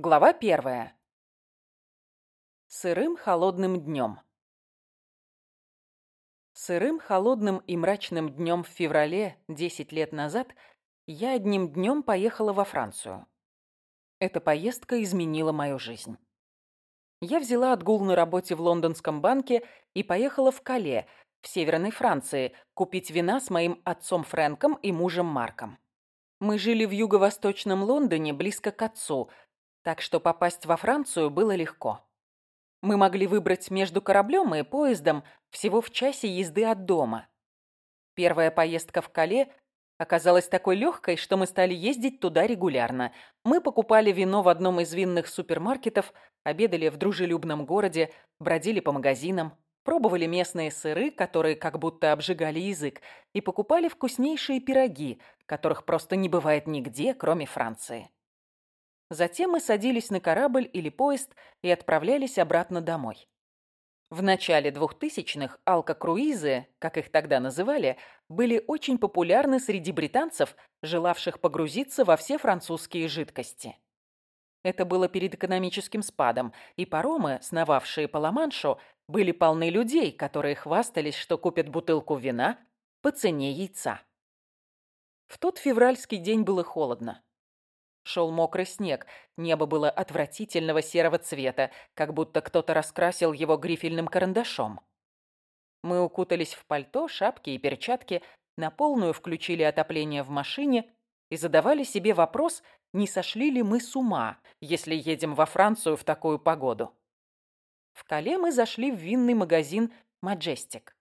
Глава первая. Сырым холодным днем. Сырым, холодным и мрачным днем в феврале, 10 лет назад, я одним днем поехала во Францию. Эта поездка изменила мою жизнь. Я взяла отгул на работе в лондонском банке и поехала в Кале, в северной Франции, купить вина с моим отцом Фрэнком и мужем Марком. Мы жили в юго-восточном Лондоне, близко к отцу – так что попасть во Францию было легко. Мы могли выбрать между кораблем и поездом всего в часе езды от дома. Первая поездка в Кале оказалась такой легкой, что мы стали ездить туда регулярно. Мы покупали вино в одном из винных супермаркетов, обедали в дружелюбном городе, бродили по магазинам, пробовали местные сыры, которые как будто обжигали язык, и покупали вкуснейшие пироги, которых просто не бывает нигде, кроме Франции. Затем мы садились на корабль или поезд и отправлялись обратно домой. В начале 2000-х алкокруизы, как их тогда называли, были очень популярны среди британцев, желавших погрузиться во все французские жидкости. Это было перед экономическим спадом, и паромы, сновавшие по Ла-Маншу, были полны людей, которые хвастались, что купят бутылку вина по цене яйца. В тот февральский день было холодно. Шел мокрый снег, небо было отвратительного серого цвета, как будто кто-то раскрасил его грифельным карандашом. Мы укутались в пальто, шапки и перчатки, на полную включили отопление в машине и задавали себе вопрос, не сошли ли мы с ума, если едем во Францию в такую погоду. В Кале мы зашли в винный магазин «Маджестик».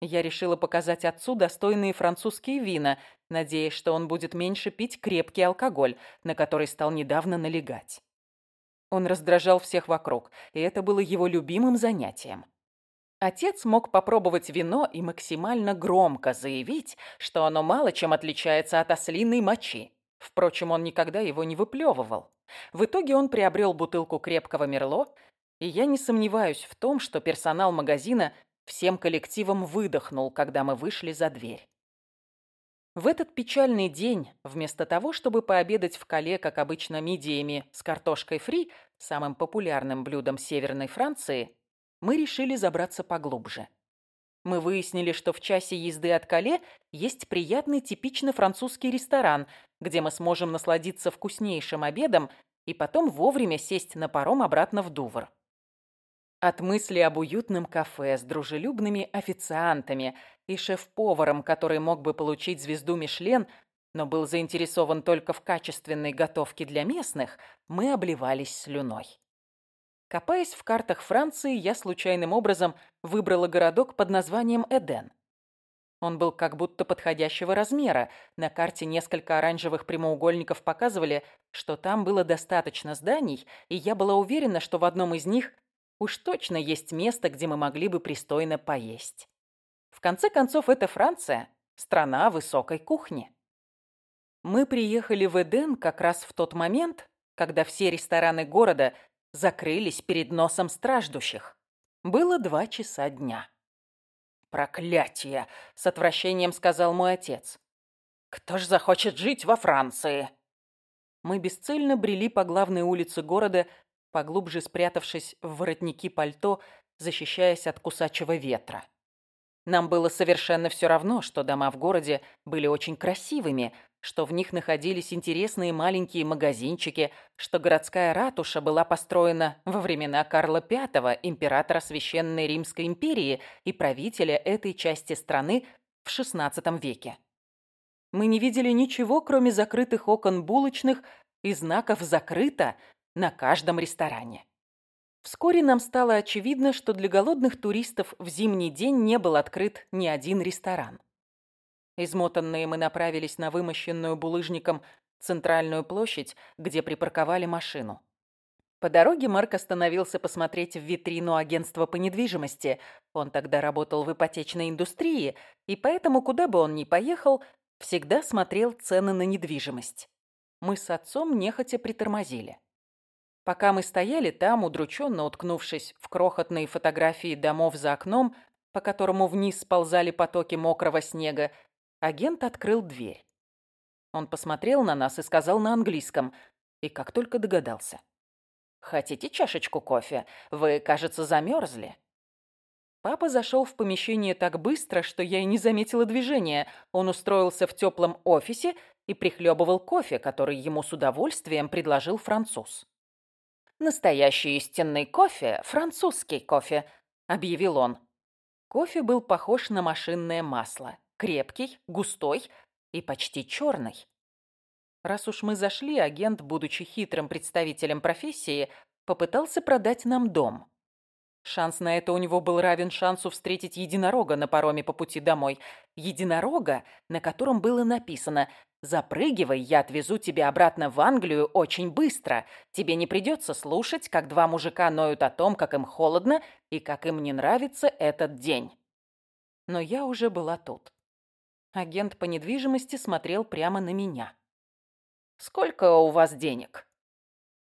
Я решила показать отцу достойные французские вина, надеясь, что он будет меньше пить крепкий алкоголь, на который стал недавно налегать. Он раздражал всех вокруг, и это было его любимым занятием. Отец мог попробовать вино и максимально громко заявить, что оно мало чем отличается от ослиной мочи. Впрочем, он никогда его не выплевывал. В итоге он приобрел бутылку крепкого Мерло, и я не сомневаюсь в том, что персонал магазина всем коллективом выдохнул, когда мы вышли за дверь. В этот печальный день, вместо того, чтобы пообедать в Кале, как обычно, мидиями с картошкой фри, самым популярным блюдом Северной Франции, мы решили забраться поглубже. Мы выяснили, что в часе езды от Кале есть приятный типично французский ресторан, где мы сможем насладиться вкуснейшим обедом и потом вовремя сесть на паром обратно в Дувр. От мысли об уютном кафе с дружелюбными официантами и шеф-поваром, который мог бы получить звезду Мишлен, но был заинтересован только в качественной готовке для местных, мы обливались слюной. Копаясь в картах Франции, я случайным образом выбрала городок под названием Эден. Он был как будто подходящего размера. На карте несколько оранжевых прямоугольников показывали, что там было достаточно зданий, и я была уверена, что в одном из них Уж точно есть место, где мы могли бы пристойно поесть. В конце концов, это Франция, страна высокой кухни. Мы приехали в Эден как раз в тот момент, когда все рестораны города закрылись перед носом страждущих. Было два часа дня. «Проклятие!» — с отвращением сказал мой отец. «Кто ж захочет жить во Франции?» Мы бесцельно брели по главной улице города, поглубже спрятавшись в воротники пальто, защищаясь от кусачего ветра. Нам было совершенно все равно, что дома в городе были очень красивыми, что в них находились интересные маленькие магазинчики, что городская ратуша была построена во времена Карла V, императора Священной Римской империи и правителя этой части страны в XVI веке. Мы не видели ничего, кроме закрытых окон булочных и знаков «закрыто», на каждом ресторане. Вскоре нам стало очевидно, что для голодных туристов в зимний день не был открыт ни один ресторан. Измотанные мы направились на вымощенную булыжником центральную площадь, где припарковали машину. По дороге Марк остановился посмотреть в витрину агентства по недвижимости. Он тогда работал в ипотечной индустрии, и поэтому, куда бы он ни поехал, всегда смотрел цены на недвижимость. Мы с отцом нехотя притормозили. Пока мы стояли там, удрученно уткнувшись в крохотные фотографии домов за окном, по которому вниз сползали потоки мокрого снега, агент открыл дверь. Он посмотрел на нас и сказал на английском, и как только догадался. Хотите чашечку кофе? Вы, кажется, замерзли. Папа зашел в помещение так быстро, что я и не заметила движения. Он устроился в теплом офисе и прихлебывал кофе, который ему с удовольствием предложил француз. «Настоящий истинный кофе – французский кофе», – объявил он. Кофе был похож на машинное масло. Крепкий, густой и почти черный. Раз уж мы зашли, агент, будучи хитрым представителем профессии, попытался продать нам дом. Шанс на это у него был равен шансу встретить единорога на пароме по пути домой. Единорога, на котором было написано «Запрыгивай, я отвезу тебя обратно в Англию очень быстро. Тебе не придется слушать, как два мужика ноют о том, как им холодно и как им не нравится этот день». Но я уже была тут. Агент по недвижимости смотрел прямо на меня. «Сколько у вас денег?»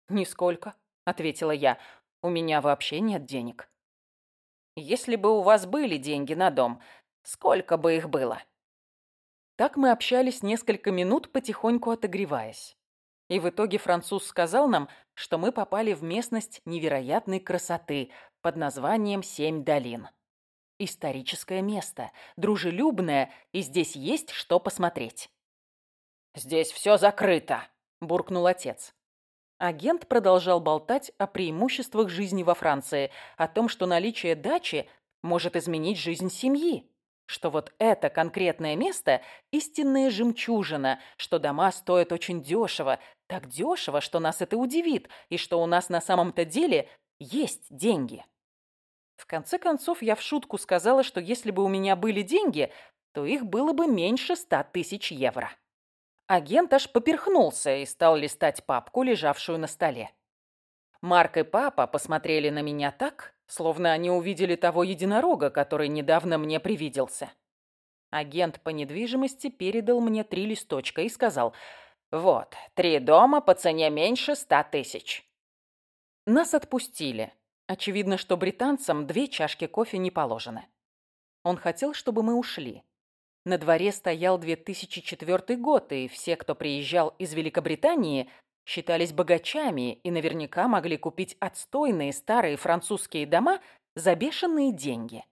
«Нисколько», — ответила я. «У меня вообще нет денег». «Если бы у вас были деньги на дом, сколько бы их было?» Так мы общались несколько минут, потихоньку отогреваясь. И в итоге француз сказал нам, что мы попали в местность невероятной красоты под названием «Семь долин». Историческое место, дружелюбное, и здесь есть что посмотреть. «Здесь все закрыто», – буркнул отец. Агент продолжал болтать о преимуществах жизни во Франции, о том, что наличие дачи может изменить жизнь семьи, что вот это конкретное место – истинная жемчужина, что дома стоят очень дешево, так дешево, что нас это удивит, и что у нас на самом-то деле есть деньги. В конце концов, я в шутку сказала, что если бы у меня были деньги, то их было бы меньше ста тысяч евро. Агент аж поперхнулся и стал листать папку, лежавшую на столе. Марк и папа посмотрели на меня так, словно они увидели того единорога, который недавно мне привиделся. Агент по недвижимости передал мне три листочка и сказал, «Вот, три дома по цене меньше ста тысяч». Нас отпустили. Очевидно, что британцам две чашки кофе не положены. Он хотел, чтобы мы ушли. На дворе стоял 2004 год, и все, кто приезжал из Великобритании, считались богачами и наверняка могли купить отстойные старые французские дома за бешеные деньги.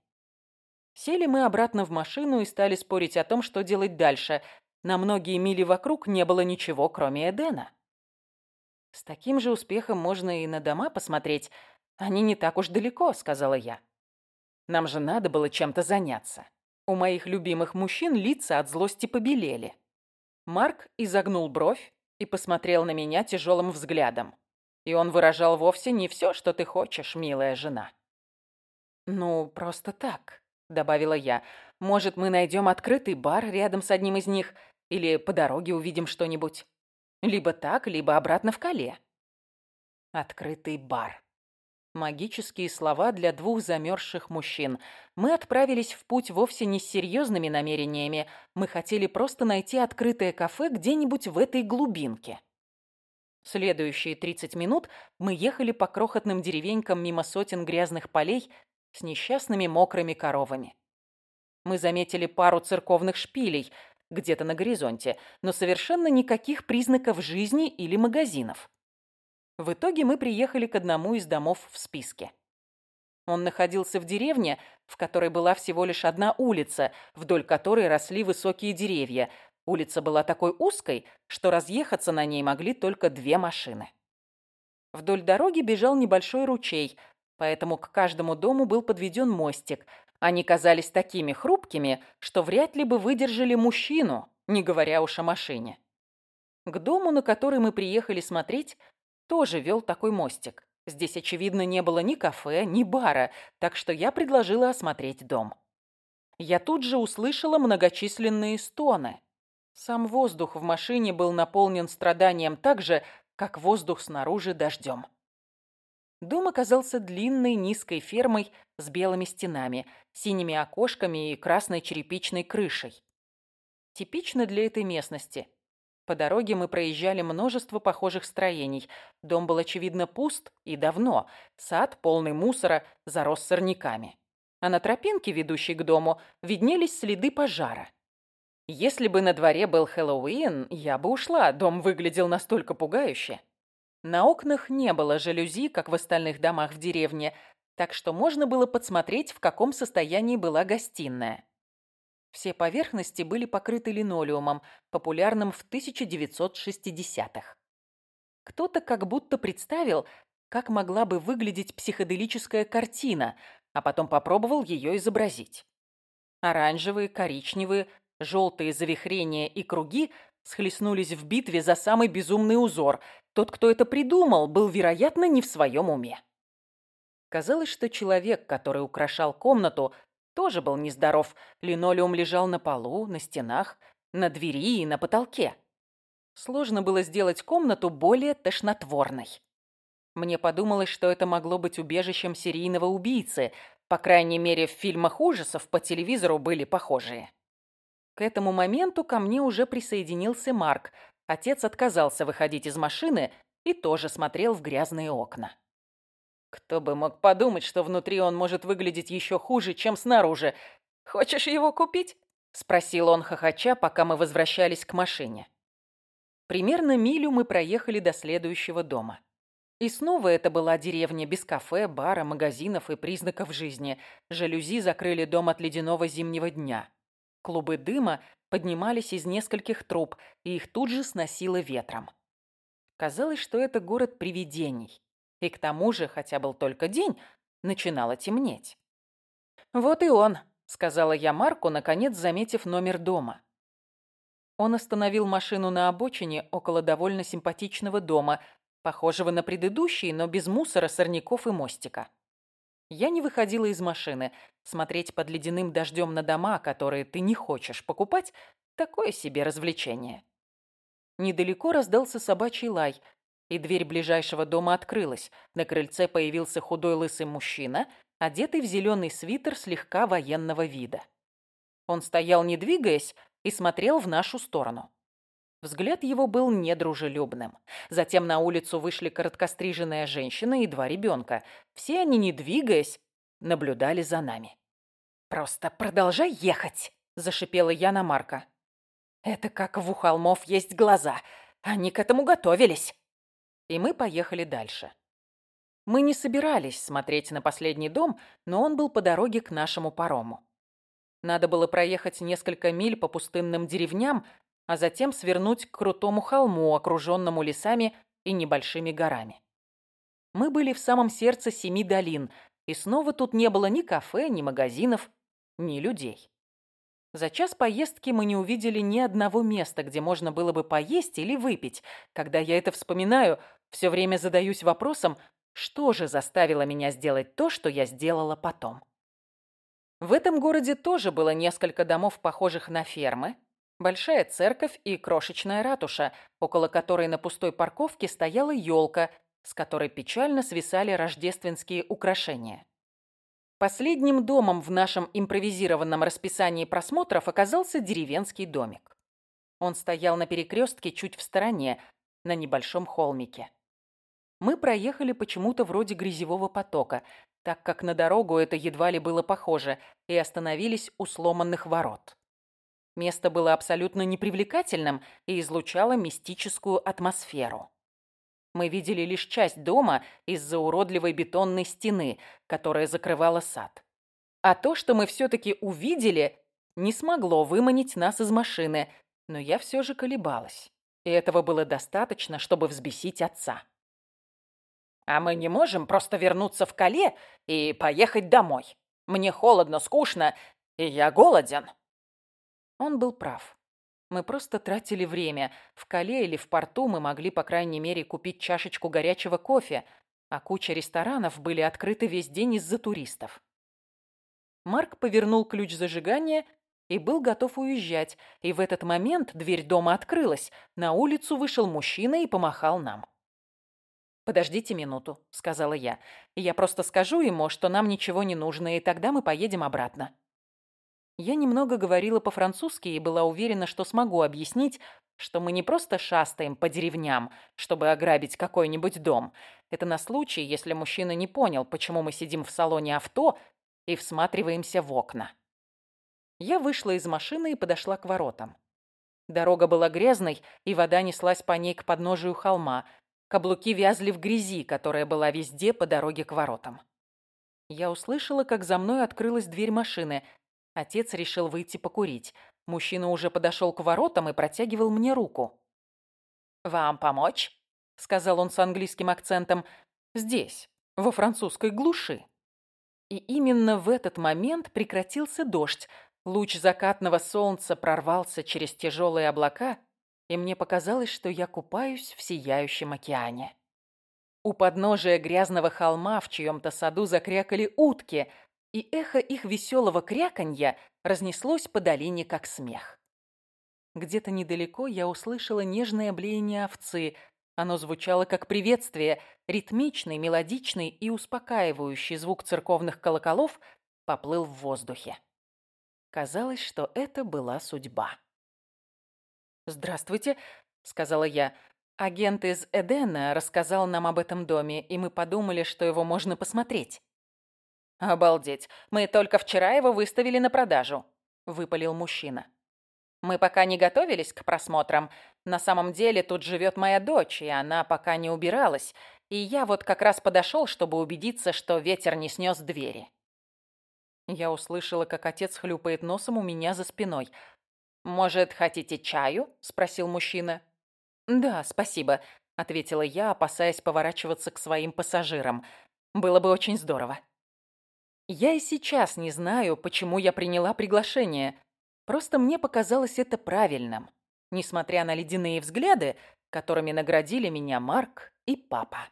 Сели мы обратно в машину и стали спорить о том, что делать дальше. На многие мили вокруг не было ничего, кроме Эдена. «С таким же успехом можно и на дома посмотреть. Они не так уж далеко», — сказала я. «Нам же надо было чем-то заняться». У моих любимых мужчин лица от злости побелели. Марк изогнул бровь и посмотрел на меня тяжелым взглядом. И он выражал вовсе не все, что ты хочешь, милая жена. «Ну, просто так», — добавила я. «Может, мы найдем открытый бар рядом с одним из них, или по дороге увидим что-нибудь. Либо так, либо обратно в Кале». Открытый бар. Магические слова для двух замерзших мужчин. Мы отправились в путь вовсе не с серьезными намерениями. Мы хотели просто найти открытое кафе где-нибудь в этой глубинке. Следующие 30 минут мы ехали по крохотным деревенькам мимо сотен грязных полей с несчастными мокрыми коровами. Мы заметили пару церковных шпилей где-то на горизонте, но совершенно никаких признаков жизни или магазинов. В итоге мы приехали к одному из домов в списке. Он находился в деревне, в которой была всего лишь одна улица, вдоль которой росли высокие деревья. Улица была такой узкой, что разъехаться на ней могли только две машины. Вдоль дороги бежал небольшой ручей, поэтому к каждому дому был подведен мостик. Они казались такими хрупкими, что вряд ли бы выдержали мужчину, не говоря уж о машине. К дому, на который мы приехали смотреть, тоже вел такой мостик. Здесь, очевидно, не было ни кафе, ни бара, так что я предложила осмотреть дом. Я тут же услышала многочисленные стоны. Сам воздух в машине был наполнен страданием так же, как воздух снаружи дождем. Дом оказался длинной низкой фермой с белыми стенами, синими окошками и красной черепичной крышей. Типично для этой местности. По дороге мы проезжали множество похожих строений. Дом был, очевидно, пуст и давно. Сад, полный мусора, зарос сорняками. А на тропинке, ведущей к дому, виднелись следы пожара. Если бы на дворе был Хэллоуин, я бы ушла, дом выглядел настолько пугающе. На окнах не было жалюзи, как в остальных домах в деревне, так что можно было подсмотреть, в каком состоянии была гостиная. Все поверхности были покрыты линолеумом, популярным в 1960-х. Кто-то как будто представил, как могла бы выглядеть психоделическая картина, а потом попробовал ее изобразить. Оранжевые, коричневые, желтые завихрения и круги схлестнулись в битве за самый безумный узор. Тот, кто это придумал, был, вероятно, не в своем уме. Казалось, что человек, который украшал комнату, тоже был нездоров. Линолеум лежал на полу, на стенах, на двери и на потолке. Сложно было сделать комнату более тошнотворной. Мне подумалось, что это могло быть убежищем серийного убийцы. По крайней мере, в фильмах ужасов по телевизору были похожие. К этому моменту ко мне уже присоединился Марк. Отец отказался выходить из машины и тоже смотрел в грязные окна. Кто бы мог подумать, что внутри он может выглядеть еще хуже, чем снаружи. Хочешь его купить? Спросил он хохоча, пока мы возвращались к машине. Примерно милю мы проехали до следующего дома. И снова это была деревня без кафе, бара, магазинов и признаков жизни. Жалюзи закрыли дом от ледяного зимнего дня. Клубы дыма поднимались из нескольких труб, и их тут же сносило ветром. Казалось, что это город привидений. И к тому же, хотя был только день, начинало темнеть. «Вот и он», — сказала я Марку, наконец заметив номер дома. Он остановил машину на обочине около довольно симпатичного дома, похожего на предыдущий, но без мусора, сорняков и мостика. Я не выходила из машины. Смотреть под ледяным дождем на дома, которые ты не хочешь покупать, такое себе развлечение. Недалеко раздался собачий лай, и дверь ближайшего дома открылась. На крыльце появился худой лысый мужчина, одетый в зеленый свитер слегка военного вида. Он стоял, не двигаясь, и смотрел в нашу сторону. Взгляд его был недружелюбным. Затем на улицу вышли короткостриженная женщина и два ребенка. Все они, не двигаясь, наблюдали за нами. «Просто продолжай ехать!» – зашипела я на Марка. «Это как в у холмов есть глаза. Они к этому готовились!» И мы поехали дальше. Мы не собирались смотреть на последний дом, но он был по дороге к нашему парому. Надо было проехать несколько миль по пустынным деревням, а затем свернуть к крутому холму, окруженному лесами и небольшими горами. Мы были в самом сердце семи долин, и снова тут не было ни кафе, ни магазинов, ни людей. За час поездки мы не увидели ни одного места, где можно было бы поесть или выпить. Когда я это вспоминаю, все время задаюсь вопросом, что же заставило меня сделать то, что я сделала потом. В этом городе тоже было несколько домов, похожих на фермы, Большая церковь и крошечная ратуша, около которой на пустой парковке стояла елка, с которой печально свисали рождественские украшения. Последним домом в нашем импровизированном расписании просмотров оказался деревенский домик. Он стоял на перекрестке чуть в стороне, на небольшом холмике. Мы проехали почему-то вроде грязевого потока, так как на дорогу это едва ли было похоже, и остановились у сломанных ворот. Место было абсолютно непривлекательным и излучало мистическую атмосферу. Мы видели лишь часть дома из-за уродливой бетонной стены, которая закрывала сад. А то, что мы все-таки увидели, не смогло выманить нас из машины, но я все же колебалась. И этого было достаточно, чтобы взбесить отца. «А мы не можем просто вернуться в Кале и поехать домой. Мне холодно, скучно, и я голоден», он был прав. Мы просто тратили время. В Кале или в порту мы могли, по крайней мере, купить чашечку горячего кофе, а куча ресторанов были открыты весь день из-за туристов. Марк повернул ключ зажигания и был готов уезжать, и в этот момент дверь дома открылась. На улицу вышел мужчина и помахал нам. «Подождите минуту», — сказала я. «Я просто скажу ему, что нам ничего не нужно, и тогда мы поедем обратно». Я немного говорила по-французски и была уверена, что смогу объяснить, что мы не просто шастаем по деревням, чтобы ограбить какой-нибудь дом. Это на случай, если мужчина не понял, почему мы сидим в салоне авто и всматриваемся в окна. Я вышла из машины и подошла к воротам. Дорога была грязной, и вода неслась по ней к подножию холма. Каблуки вязли в грязи, которая была везде по дороге к воротам. Я услышала, как за мной открылась дверь машины. Отец решил выйти покурить. Мужчина уже подошел к воротам и протягивал мне руку. «Вам помочь?» — сказал он с английским акцентом. «Здесь, во французской глуши». И именно в этот момент прекратился дождь. Луч закатного солнца прорвался через тяжелые облака, и мне показалось, что я купаюсь в сияющем океане. У подножия грязного холма в чьем-то саду закрякали утки, и эхо их веселого кряканья разнеслось по долине, как смех. Где-то недалеко я услышала нежное блеяние овцы. Оно звучало как приветствие, ритмичный, мелодичный и успокаивающий звук церковных колоколов поплыл в воздухе. Казалось, что это была судьба. «Здравствуйте», — сказала я. «Агент из Эдена рассказал нам об этом доме, и мы подумали, что его можно посмотреть». «Обалдеть! Мы только вчера его выставили на продажу», — выпалил мужчина. «Мы пока не готовились к просмотрам. На самом деле тут живет моя дочь, и она пока не убиралась. И я вот как раз подошел, чтобы убедиться, что ветер не снес двери». Я услышала, как отец хлюпает носом у меня за спиной. «Может, хотите чаю?» – спросил мужчина. «Да, спасибо», – ответила я, опасаясь поворачиваться к своим пассажирам. «Было бы очень здорово». Я и сейчас не знаю, почему я приняла приглашение. Просто мне показалось это правильным, несмотря на ледяные взгляды, которыми наградили меня Марк и папа.